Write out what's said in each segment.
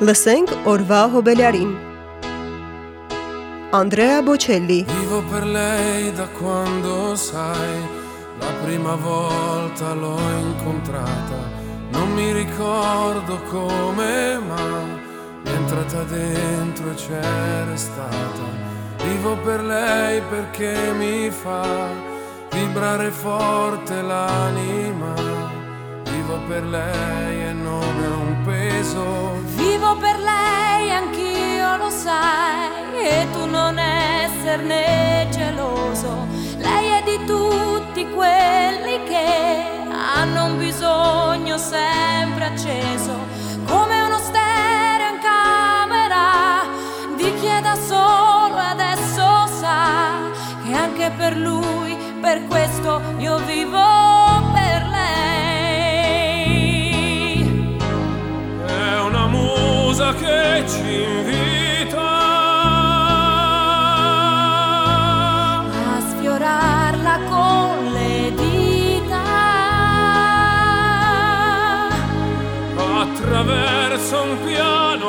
Լսենք օրվա հոբելարին։ Andrea Bocelli Vivo per lei da quando sai la prima volta l'ho incontrata. Non mi ricordo come ma è entrata dentro e c'è restata Vivo per lei perché mi fa vibrare forte l'anima. Vivo per lei e non è un peso. Vivo per lei, anch'io lo sai, e tu non esserne geloso. Lei è di tutti quelli che hanno un bisogno sempre acceso, come uno stereo in camera, di chi è da solo adesso sa che anche per lui, per questo io vivo.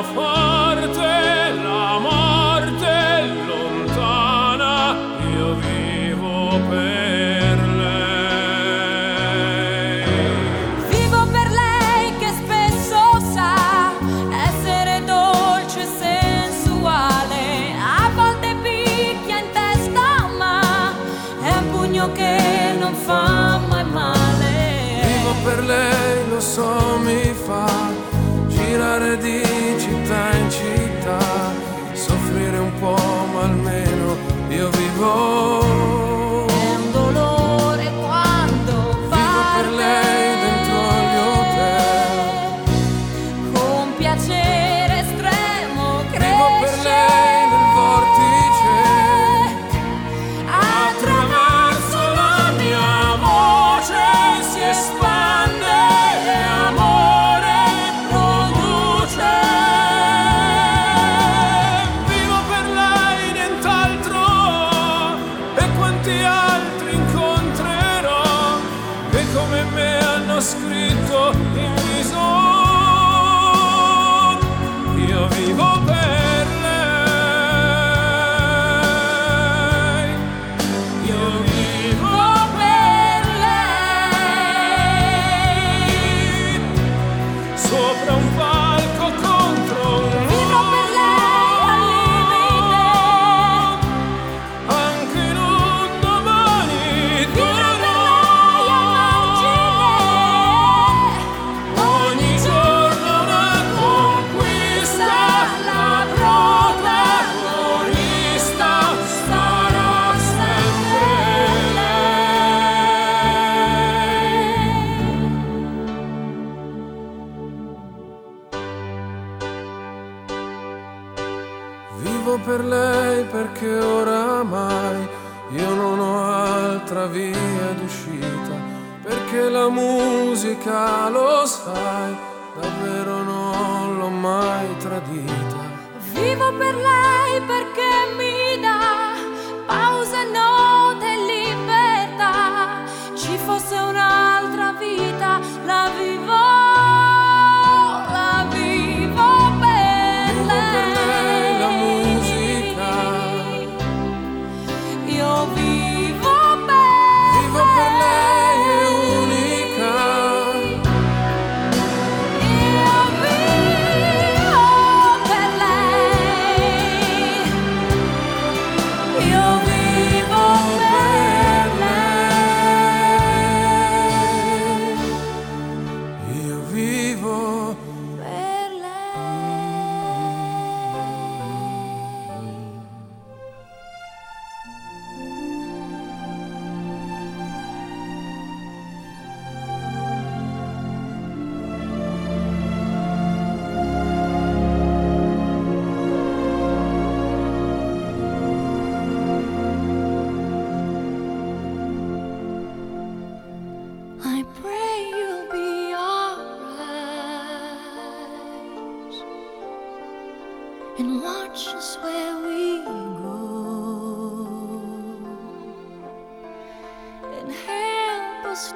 forte.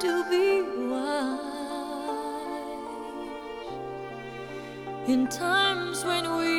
to be wise. In times when we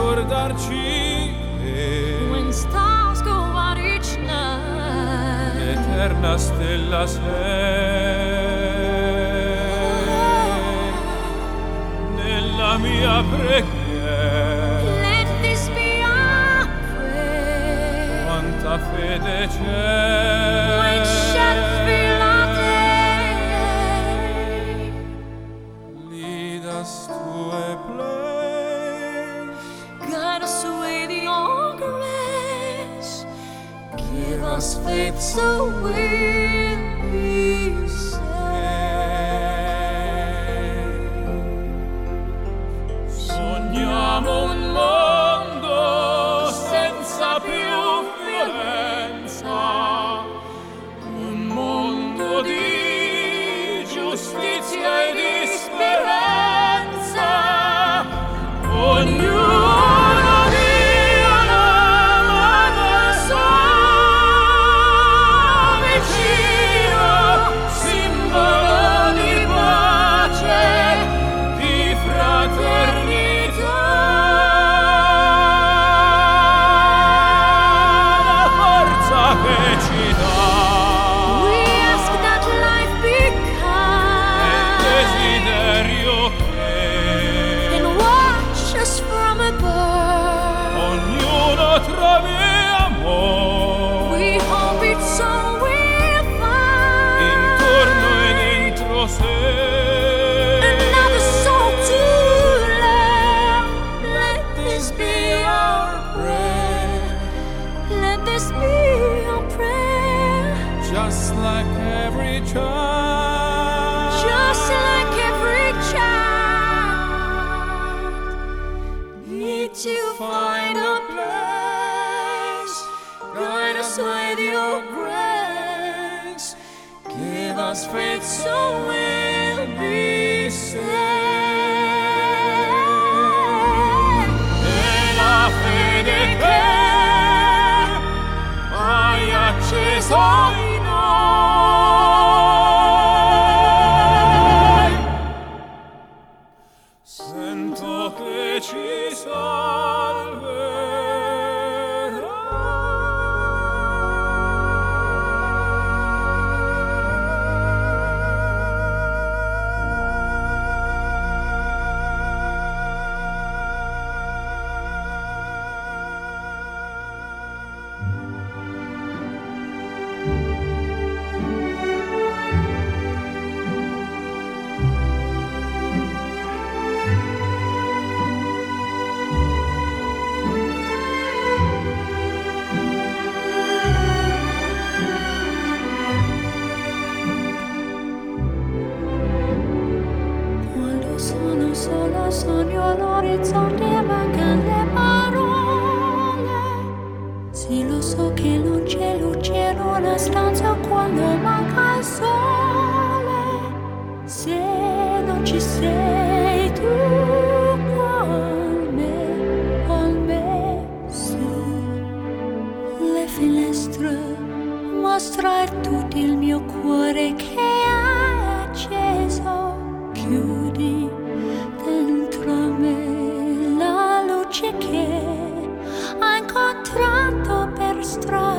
ricordarci che When stars go out each night Eterna stella sei Nella mia preghiera. Let this be our prayer. Quanta fede c'è. fades away. just like every child. Just like every child, need to find a place. Guide us with your grace. Give us faith so we'll be saved. En la fe de que, vaya Jesús. чувств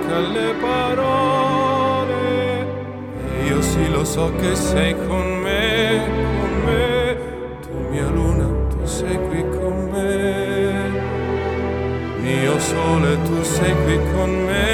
all'orizzonte e manca le parole. Io sì lo so che sei con me, con me. Tu mia luna, tu sei qui con me. Mio sole, tu sei qui con me,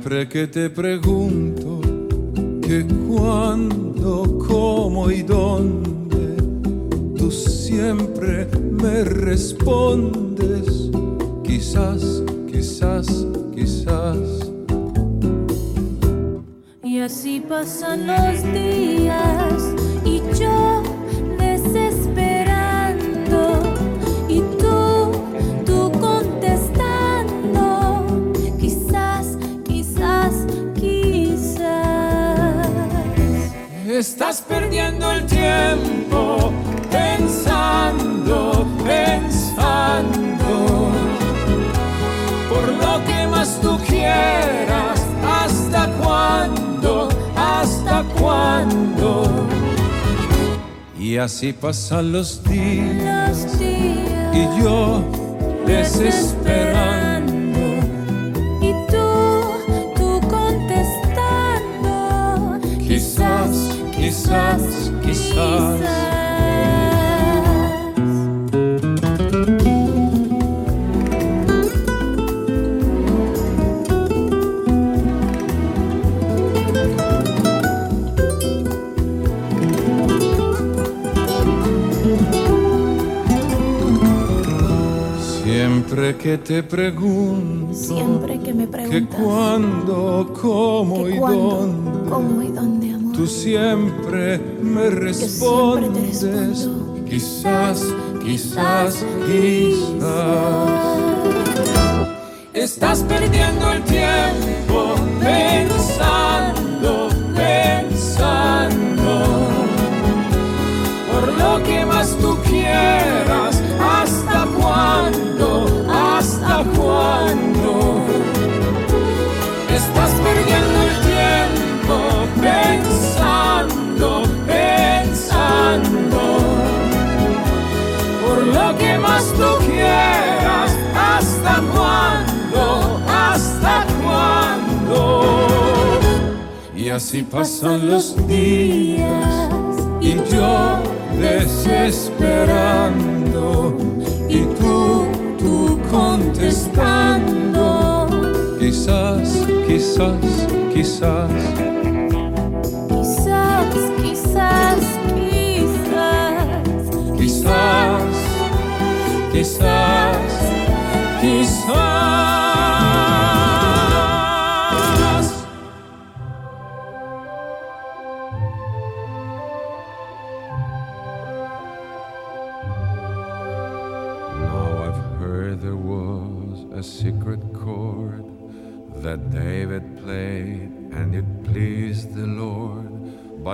Siempre que te pregunto que cuándo, cómo y dónde, tú siempre me respondes, quizás, quizás, quizás. Y así pasan los días perdiendo el tiempo pensando, pensando por lo que más tú quieras. ¿Hasta cuándo? ¿Hasta cuándo? Y así pasan los días Los días y yo desesperando. Quizás, quizás. Siempre que te pregunto Siempre que me que preguntas cuándo, cómo que y cuándo, dónde, cómo y dónde. Tú siempre me siempre respondes. respondo. Quizás, quizás, quizás. Estás perdiendo el tiempo pensando, pensando por lo que más tú quieras. ¿Hasta cuándo? ¿Hasta cuándo? ¿Hasta cuándo? ¿Hasta cuándo? Y así pasan los días y yo desesperando y tú, tú contestando. Quizás, quizás quizás, quizás. Quizás, quizás, quizás. Quizás, quizás, quizás.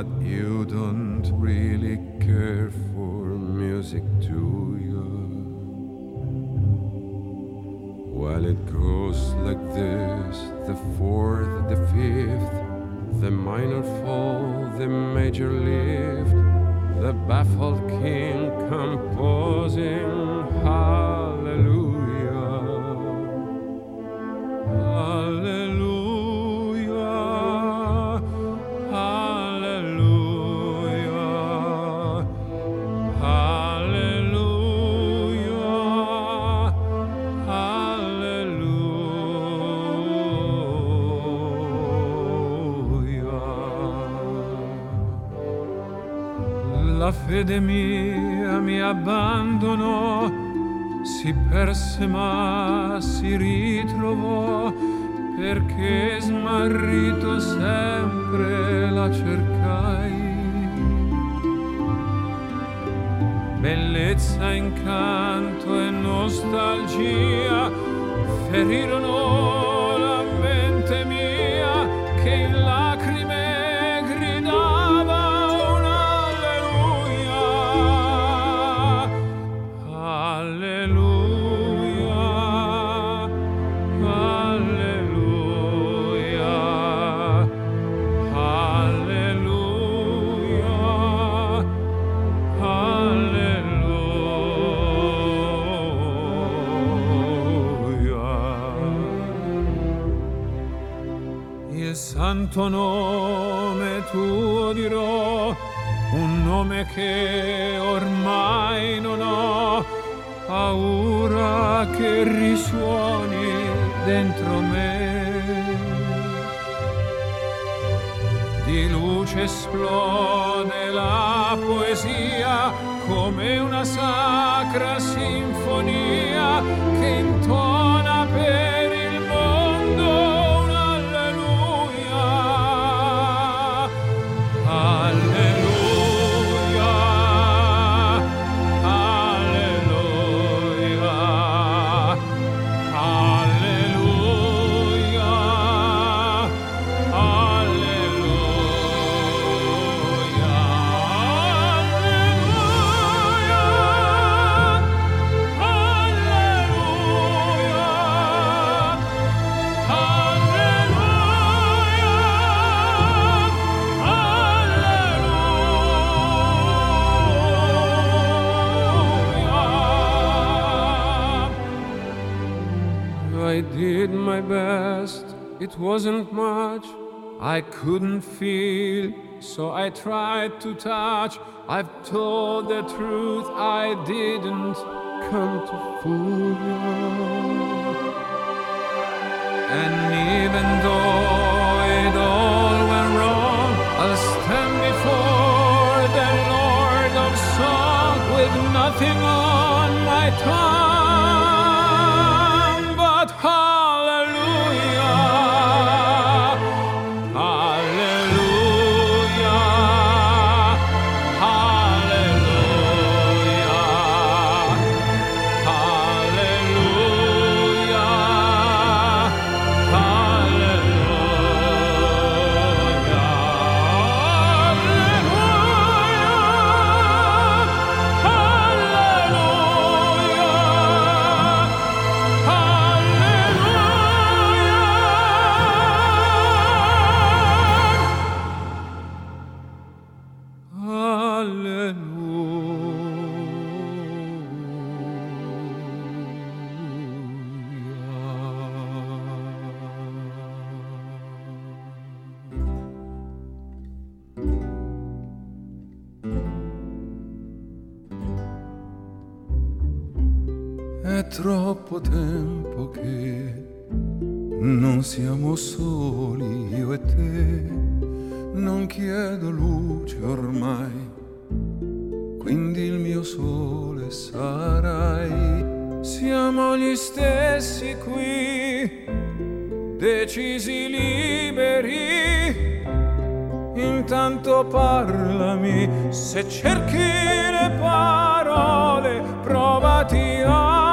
But you don't really care for music, do you? Well, it goes like this the fourth, the fifth, the minor fall, the major lift, the baffled king composing hallelujah. la fede mia mi abbandonò, si perse ma si ritrovò, perché smarrito sempre la cercai. Bellezza, incanto e nostalgia ferirono santo nome tuo dirò, un nome che ormai non ho, paura che risuoni dentro me. Di luce esplode la poesia come una sacra sinfonia It wasn't much, I couldn't feel, so I tried to touch. I've told the truth, I didn't come to fool you. And even though troppo tempo che non siamo soli io e te, non chiedo luce ormai, quindi il mio sole sarai. Siamo gli stessi qui, decisi liberi. Intanto parlami, se cerchi le parole, provati a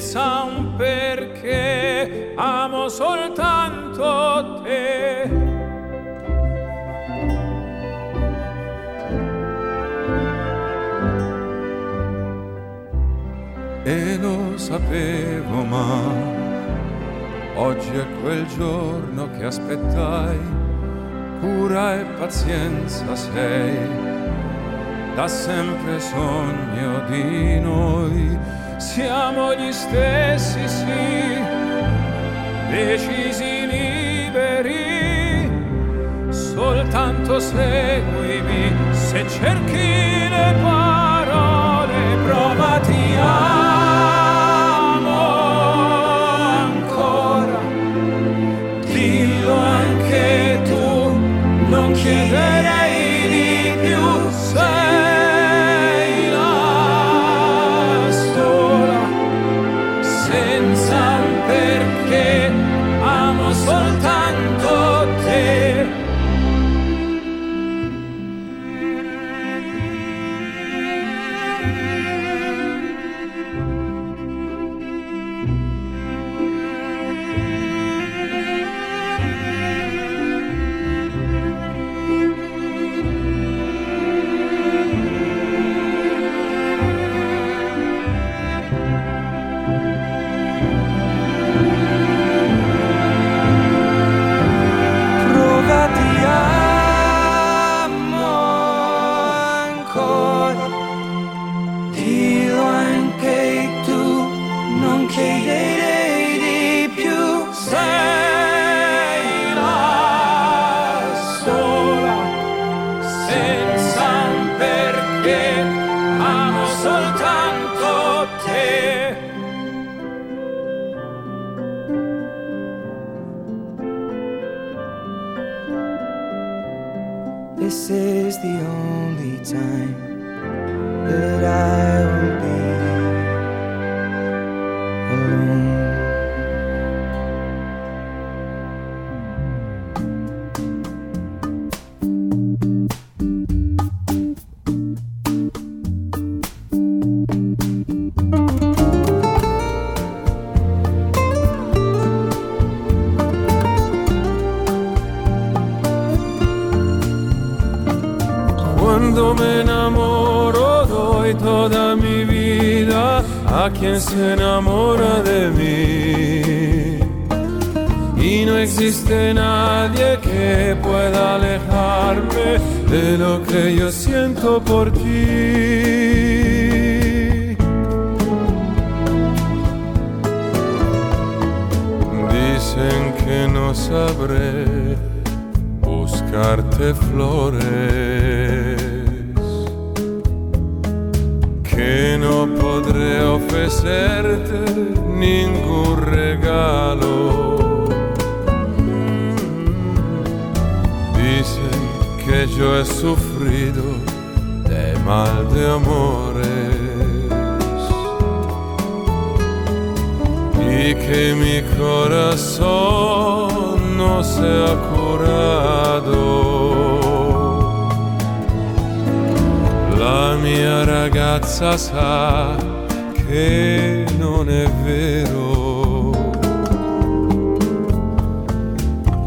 senza un perché amo soltanto te. E lo sapevo ma oggi è quel giorno che aspettai. Cura e pazienza sei, da sempre sogno di noi, siamo gli stessi, sì, decisi liberi, soltanto seguimi. Se cerchi le parole, provati a soltanto te. This is the only time that I se enamora de mí. Y no existe nadie que pueda alejarme de lo que yo siento por ti. Dicen que no sabré buscarte flores que no podré ofrecerte ningún regalo. Dicen que yo he sufrido de mal de amores y que mi corazón no se ha curado. La mia ragazza sa che non è vero.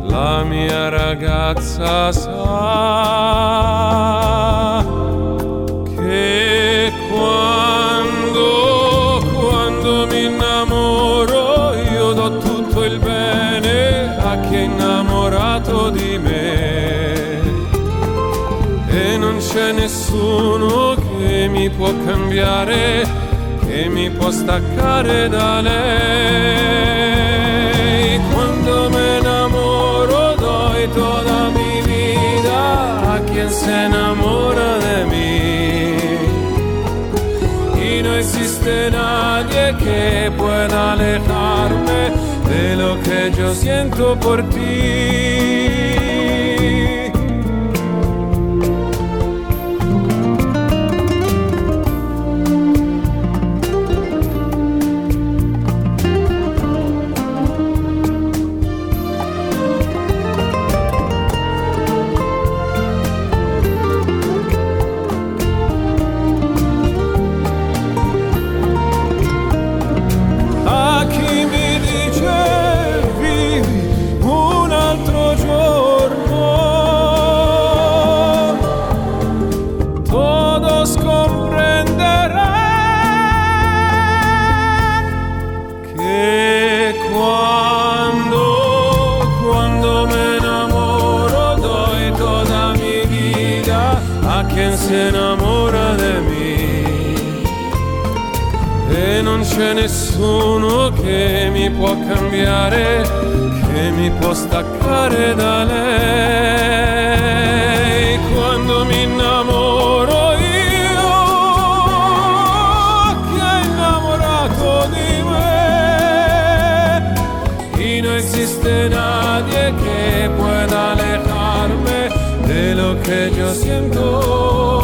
La mia ragazza sa può cambiare, che mi può staccare da lei. Cuando me enamoro doy toda mi vida a quien se enamora de mí. Y no existe nadie que pueda alejarme de lo que yo siento por ti. Nadie che pueda alejarme de lo que yo siento.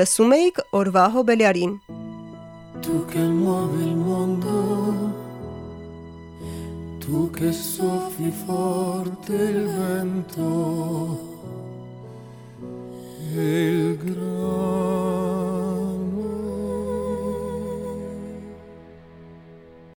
լսում էիք օրվա հոբելյարին։ Tu che muovi il mondo, tu che soffi forte il vento e il grano.